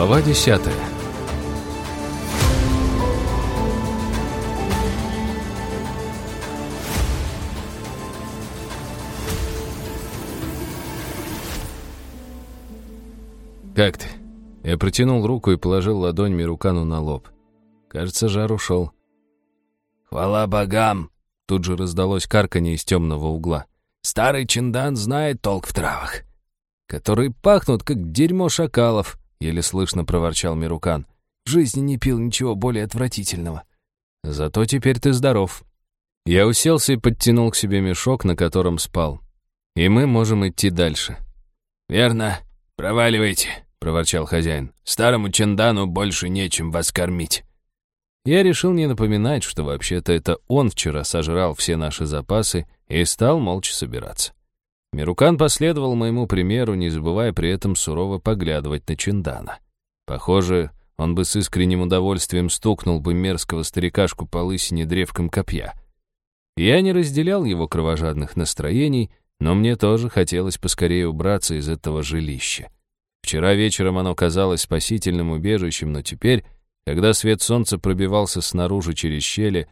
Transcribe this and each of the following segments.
Глава десятая. «Как ты?» Я протянул руку и положил ладонь Мирукану на лоб. Кажется, жар ушел. «Хвала богам!» Тут же раздалось карканье из темного угла. «Старый чиндан знает толк в травах». «Которые пахнут, как дерьмо шакалов», — еле слышно проворчал Мирукан. «В жизни не пил ничего более отвратительного». «Зато теперь ты здоров». Я уселся и подтянул к себе мешок, на котором спал. И мы можем идти дальше. «Верно. Проваливайте», — проворчал хозяин. «Старому Чандану больше нечем вас кормить». Я решил не напоминать, что вообще-то это он вчера сожрал все наши запасы и стал молча собираться. Мирукан последовал моему примеру, не забывая при этом сурово поглядывать на Чиндана. Похоже, он бы с искренним удовольствием стукнул бы мерзкого старикашку по лысине древком копья. Я не разделял его кровожадных настроений, но мне тоже хотелось поскорее убраться из этого жилища. Вчера вечером оно казалось спасительным убежищем, но теперь когда свет солнца пробивался снаружи через щели,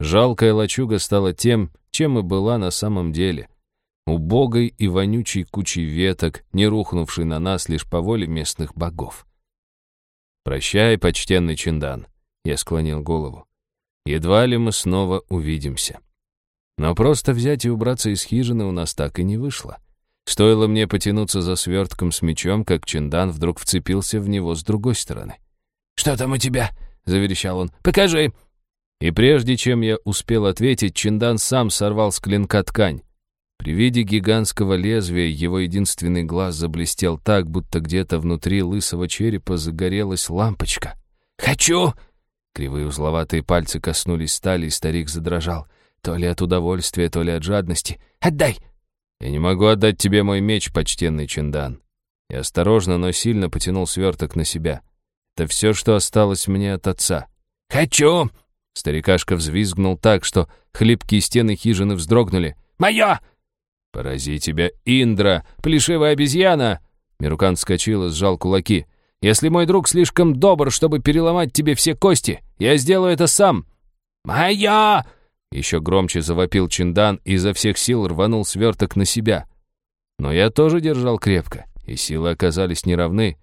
жалкая лачуга стала тем, чем и была на самом деле. Убогой и вонючей кучей веток, не рухнувшей на нас лишь по воле местных богов. «Прощай, почтенный Чиндан», — я склонил голову. «Едва ли мы снова увидимся». Но просто взять и убраться из хижины у нас так и не вышло. Стоило мне потянуться за свертком с мечом, как Чиндан вдруг вцепился в него с другой стороны. «Что там у тебя?» — заверещал он. «Покажи!» И прежде чем я успел ответить, Чиндан сам сорвал с клинка ткань. При виде гигантского лезвия его единственный глаз заблестел так, будто где-то внутри лысого черепа загорелась лампочка. «Хочу!» Кривые узловатые пальцы коснулись стали, и старик задрожал. То ли от удовольствия, то ли от жадности. «Отдай!» «Я не могу отдать тебе мой меч, почтенный Чиндан». Я осторожно, но сильно потянул сверток на себя. Это все, что осталось мне от отца. «Хочу!» Старикашка взвизгнул так, что хлипкие стены хижины вздрогнули. «Мое!» «Порази тебя, Индра, плешивая обезьяна!» Мирукан вскочил и сжал кулаки. «Если мой друг слишком добр, чтобы переломать тебе все кости, я сделаю это сам!» «Моя!» Еще громче завопил Чиндан и изо всех сил рванул сверток на себя. Но я тоже держал крепко, и силы оказались неравны.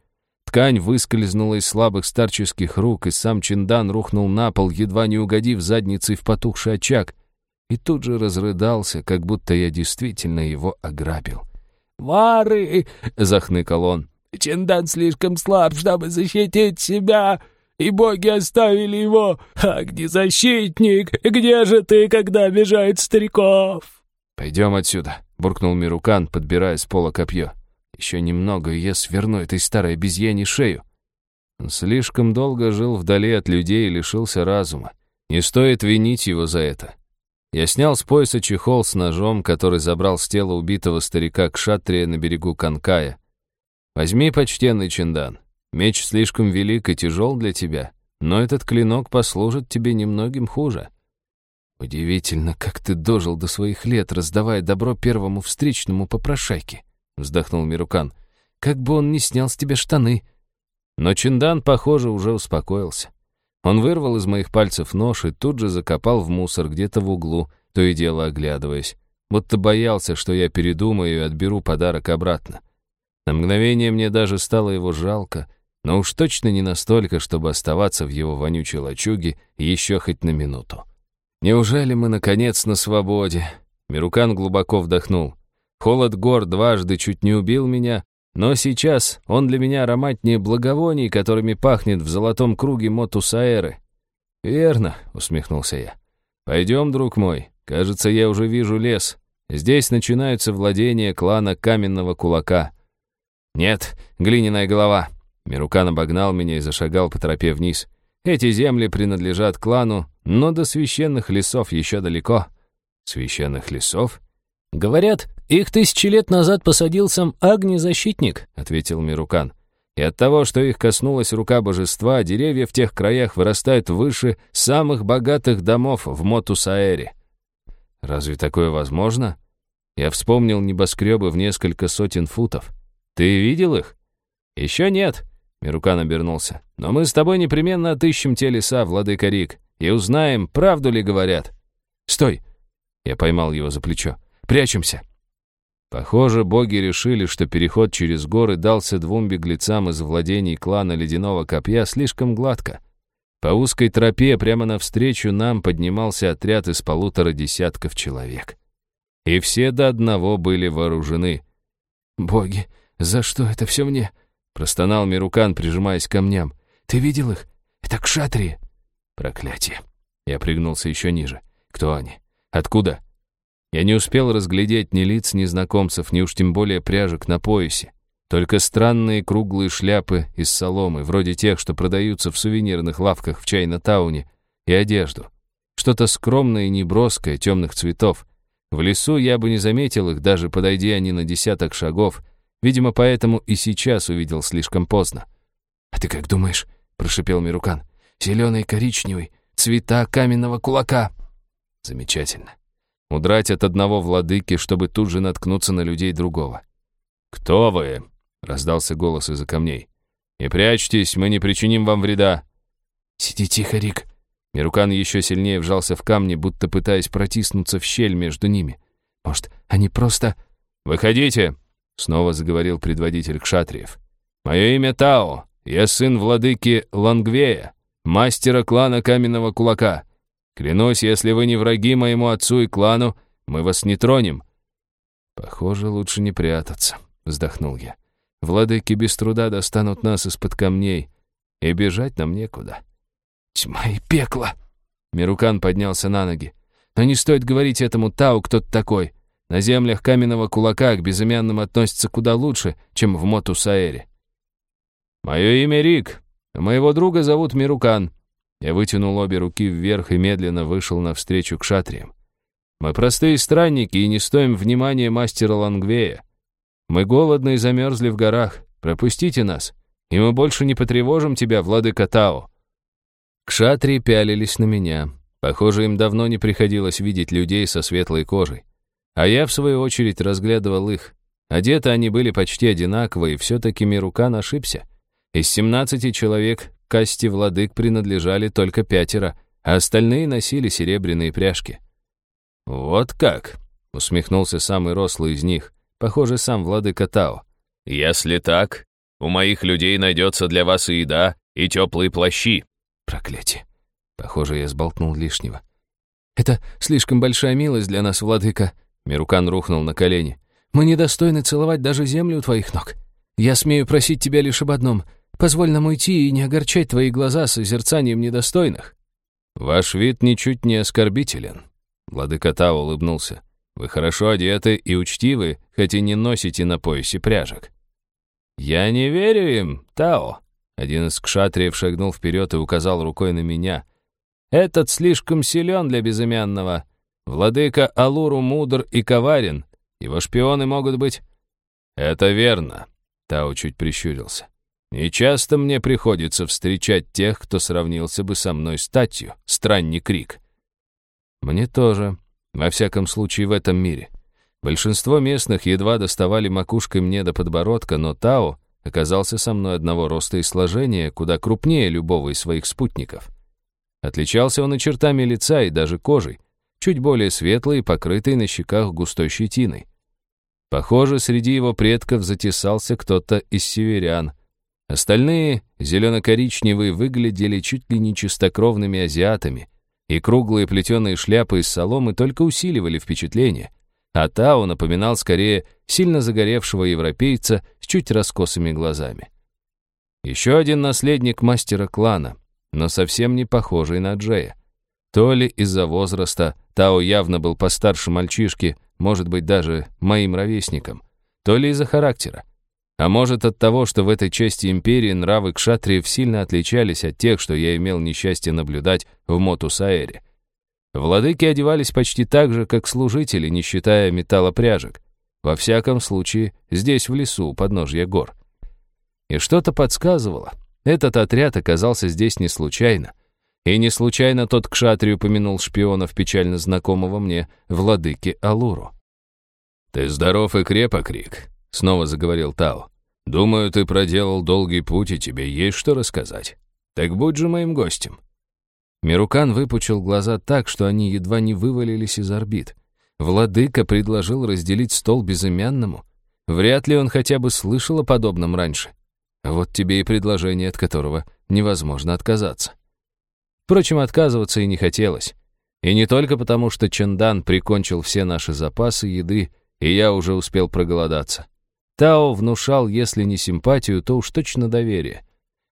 Ткань выскользнула из слабых старческих рук, и сам Чиндан рухнул на пол, едва не угодив задницей в потухший очаг, и тут же разрыдался, как будто я действительно его ограбил. «Вары!» — захныкал он. «Чиндан слишком слаб, чтобы защитить себя, и боги оставили его. Огнезащитник, где же ты, когда обижают стариков?» «Пойдем отсюда», — буркнул Мирукан, подбирая с пола копье. Еще немного, и я сверну этой старой обезьяне шею. Он слишком долго жил вдали от людей и лишился разума. Не стоит винить его за это. Я снял с пояса чехол с ножом, который забрал с тела убитого старика Кшатрия на берегу Канкая. «Возьми, почтенный Чиндан. Меч слишком велик и тяжел для тебя, но этот клинок послужит тебе немногим хуже». «Удивительно, как ты дожил до своих лет, раздавая добро первому встречному попрошайке», — вздохнул Мирукан. «Как бы он не снял с тебя штаны». Но Чиндан, похоже, уже успокоился. Он вырвал из моих пальцев нож и тут же закопал в мусор где-то в углу, то и дело оглядываясь. Будто боялся, что я передумаю и отберу подарок обратно. На мгновение мне даже стало его жалко, но уж точно не настолько, чтобы оставаться в его вонючей лачуге еще хоть на минуту. «Неужели мы, наконец, на свободе?» Мирукан глубоко вдохнул. Холод гор дважды чуть не убил меня, но сейчас он для меня ароматнее благовоний, которыми пахнет в золотом круге Мотусаэры. «Верно», — усмехнулся я. «Пойдем, друг мой. Кажется, я уже вижу лес. Здесь начинаются владения клана Каменного Кулака». «Нет, глиняная голова». Мирукан обогнал меня и зашагал по тропе вниз. «Эти земли принадлежат клану, но до священных лесов еще далеко». «Священных лесов?» «Говорят, их тысячи лет назад посадил сам Агни-защитник», — ответил Мирукан. «И от того, что их коснулась рука божества, деревья в тех краях вырастают выше самых богатых домов в Мотусаэре». «Разве такое возможно?» Я вспомнил небоскребы в несколько сотен футов. «Ты видел их?» «Еще нет. Мирукан обернулся. «Но мы с тобой непременно отыщем те леса, владыка Рик, и узнаем, правду ли говорят». «Стой!» Я поймал его за плечо. «Прячемся!» Похоже, боги решили, что переход через горы дался двум беглецам из владений клана Ледяного Копья слишком гладко. По узкой тропе прямо навстречу нам поднимался отряд из полутора десятков человек. И все до одного были вооружены. «Боги, за что это все мне?» Простонал Мирукан, прижимаясь к камням. «Ты видел их? Это кшатрии!» «Проклятие!» Я пригнулся еще ниже. «Кто они? Откуда?» Я не успел разглядеть ни лиц незнакомцев, ни уж тем более пряжек на поясе. Только странные круглые шляпы из соломы, вроде тех, что продаются в сувенирных лавках в Чайна-тауне, и одежду. Что-то скромное и неброское, темных цветов. В лесу я бы не заметил их, даже подойди они на десяток шагов — Видимо, поэтому и сейчас увидел слишком поздно. «А ты как думаешь?» — прошипел Мирукан. «Зеленый, коричневый, цвета каменного кулака». «Замечательно. Удрать от одного владыки, чтобы тут же наткнуться на людей другого». «Кто вы?» — раздался голос из-за камней. «Не прячьтесь, мы не причиним вам вреда». «Сиди тихо, Рик». Мирукан еще сильнее вжался в камни, будто пытаясь протиснуться в щель между ними. «Может, они просто...» «Выходите!» Снова заговорил предводитель Кшатриев. «Мое имя Тао. Я сын владыки Лангвея, мастера клана Каменного Кулака. Клянусь, если вы не враги моему отцу и клану, мы вас не тронем». «Похоже, лучше не прятаться», — вздохнул я. «Владыки без труда достанут нас из-под камней, и бежать нам некуда». «Тьма и пекло!» Мирукан поднялся на ноги. «Но не стоит говорить этому Тау, кто ты такой. На землях каменного кулака к безымянным относятся куда лучше, чем в Мотусаэре. «Мое имя Рик. Моего друга зовут Мирукан». Я вытянул обе руки вверх и медленно вышел навстречу к шатриям. «Мы простые странники и не стоим внимания мастера Лангвея. Мы голодны и замерзли в горах. Пропустите нас, и мы больше не потревожим тебя, владыка Тао». Кшатри пялились на меня. Похоже, им давно не приходилось видеть людей со светлой кожей. А я, в свою очередь, разглядывал их. Одеты они были почти одинаковые, и все-таки Мирукан ошибся. Из 17 человек касте владык принадлежали только пятеро, а остальные носили серебряные пряжки. «Вот как!» — усмехнулся самый рослый из них, похоже, сам владыка Тао. «Если так, у моих людей найдется для вас и еда, и теплые плащи». Проклятие. Похоже, я сболтнул лишнего. «Это слишком большая милость для нас, владыка», Мирукан рухнул на колени. «Мы недостойны целовать даже землю у твоих ног. Я смею просить тебя лишь об одном. Позволь нам уйти и не огорчать твои глаза созерцанием недостойных». «Ваш вид ничуть не оскорбителен», — владыка Тао улыбнулся. «Вы хорошо одеты и учтивы, хоть и не носите на поясе пряжек». «Я не верю им, Тао», — один из кшатриев шагнул вперед и указал рукой на меня. «Этот слишком силен для безымянного. Владыка Алуру мудр и коварен. Его шпионы могут быть...» «Это верно», — Тао чуть прищурился. «Не часто мне приходится встречать тех, кто сравнился бы со мной статью, странник Рик». «Мне тоже, во всяком случае в этом мире. Большинство местных едва доставали макушкой мне до подбородка, но Тао оказался со мной одного роста и сложения, куда крупнее любого из своих спутников. Отличался он и чертами лица, и даже кожей, чуть более светлый и покрытый на щеках густой щетиной. Похоже, среди его предков затесался кто-то из северян. Остальные, зелено-коричневые, выглядели чуть ли не чистокровными азиатами, и круглые плетеные шляпы из соломы только усиливали впечатление, а Тао напоминал скорее сильно загоревшего европейца с чуть раскосыми глазами. Еще один наследник мастера клана, но совсем не похожий на Джея. То ли из-за возраста, Тао явно был постарше мальчишки, может быть, даже моим ровесником, то ли из-за характера. А может, от того, что в этой части империи нравы кшатриев сильно отличались от тех, что я имел несчастье наблюдать в Мотусаэре. Владыки одевались почти так же, как служители, не считая металлопряжек. Во всяком случае, здесь, в лесу, у подножья гор. И что-то подсказывало. Этот отряд оказался здесь не случайно — и не случайно тот кшатри упомянул шпионов печально знакомого мне владыки Алуру. «Ты здоров и крепок, Рик», — снова заговорил Тао. Думаю, ты проделал долгий путь, и тебе есть что рассказать. Так будь же моим гостем». Мирукан выпучил глаза так, что они едва не вывалились из орбит. Владыка предложил разделить стол безымянному. Вряд ли он хотя бы слышал о подобном раньше. Вот тебе и предложение, от которого невозможно отказаться. Впрочем, отказываться и не хотелось. И не только потому, что Чандан прикончил все наши запасы еды, и я уже успел проголодаться. Тао внушал, если не симпатию, то уж точно доверие.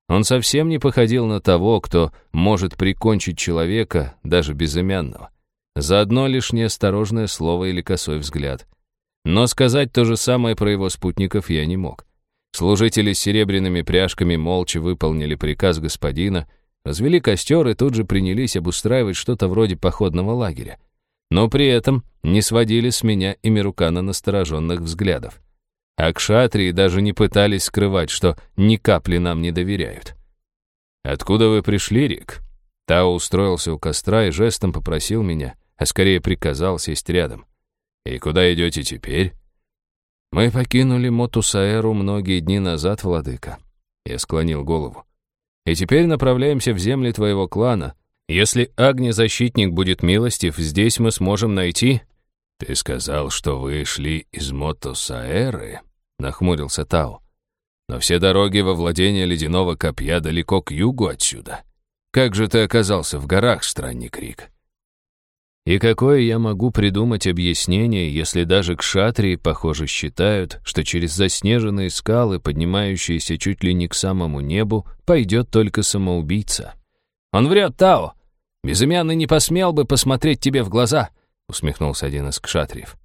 Он совсем не походил на того, кто может прикончить человека, даже безымянного. За одно лишь неосторожное слово или косой взгляд. Но сказать то же самое про его спутников я не мог. Служители с серебряными пряжками молча выполнили приказ господина, развели костер и тут же принялись обустраивать что-то вроде походного лагеря. Но при этом не сводили с меня и Мирукана настороженных взглядов. А кшатрии даже не пытались скрывать, что ни капли нам не доверяют. «Откуда вы пришли, Рик?» Тао устроился у костра и жестом попросил меня, а скорее приказал сесть рядом. «И куда идете теперь?» «Мы покинули Мотусаэру многие дни назад, владыка». Я склонил голову. «И теперь направляемся в земли твоего клана. Если Агни-защитник будет милостив, здесь мы сможем найти «Ты сказал, что вы шли из Мотосаэры?» — нахмурился Тао. «Но все дороги во владение ледяного копья далеко к югу отсюда. Как же ты оказался в горах, странник Рик?» И какое я могу придумать объяснение, если даже кшатрии, похоже, считают, что через заснеженные скалы, поднимающиеся чуть ли не к самому небу, пойдет только самоубийца? «Он врет, Тао! Безымянный не посмел бы посмотреть тебе в глаза!» — усмехнулся один из кшатриев.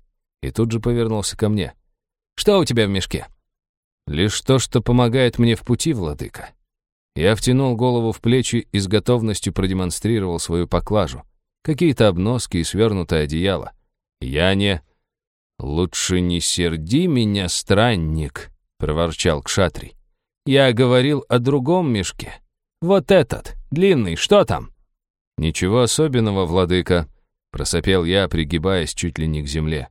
И тут же повернулся ко мне. «Что у тебя в мешке?» «Лишь то, что помогает мне в пути, владыка». Я втянул голову в плечи и с готовностью продемонстрировал свою поклажу. Какие-то обноски и свернутое одеяло. Я не... «Лучше не серди меня, странник», — проворчал Кшатрий. «Я говорил о другом мешке. Вот этот, длинный, что там?» «Ничего особенного, владыка», Просопел я, пригибаясь чуть ли не к земле.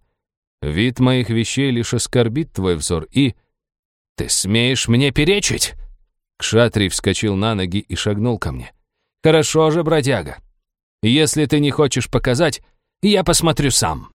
Вид моих вещей лишь оскорбит твой взор и... Ты смеешь мне перечить? Кшатрий вскочил на ноги и шагнул ко мне. Хорошо же, бродяга. Если ты не хочешь показать, я посмотрю сам.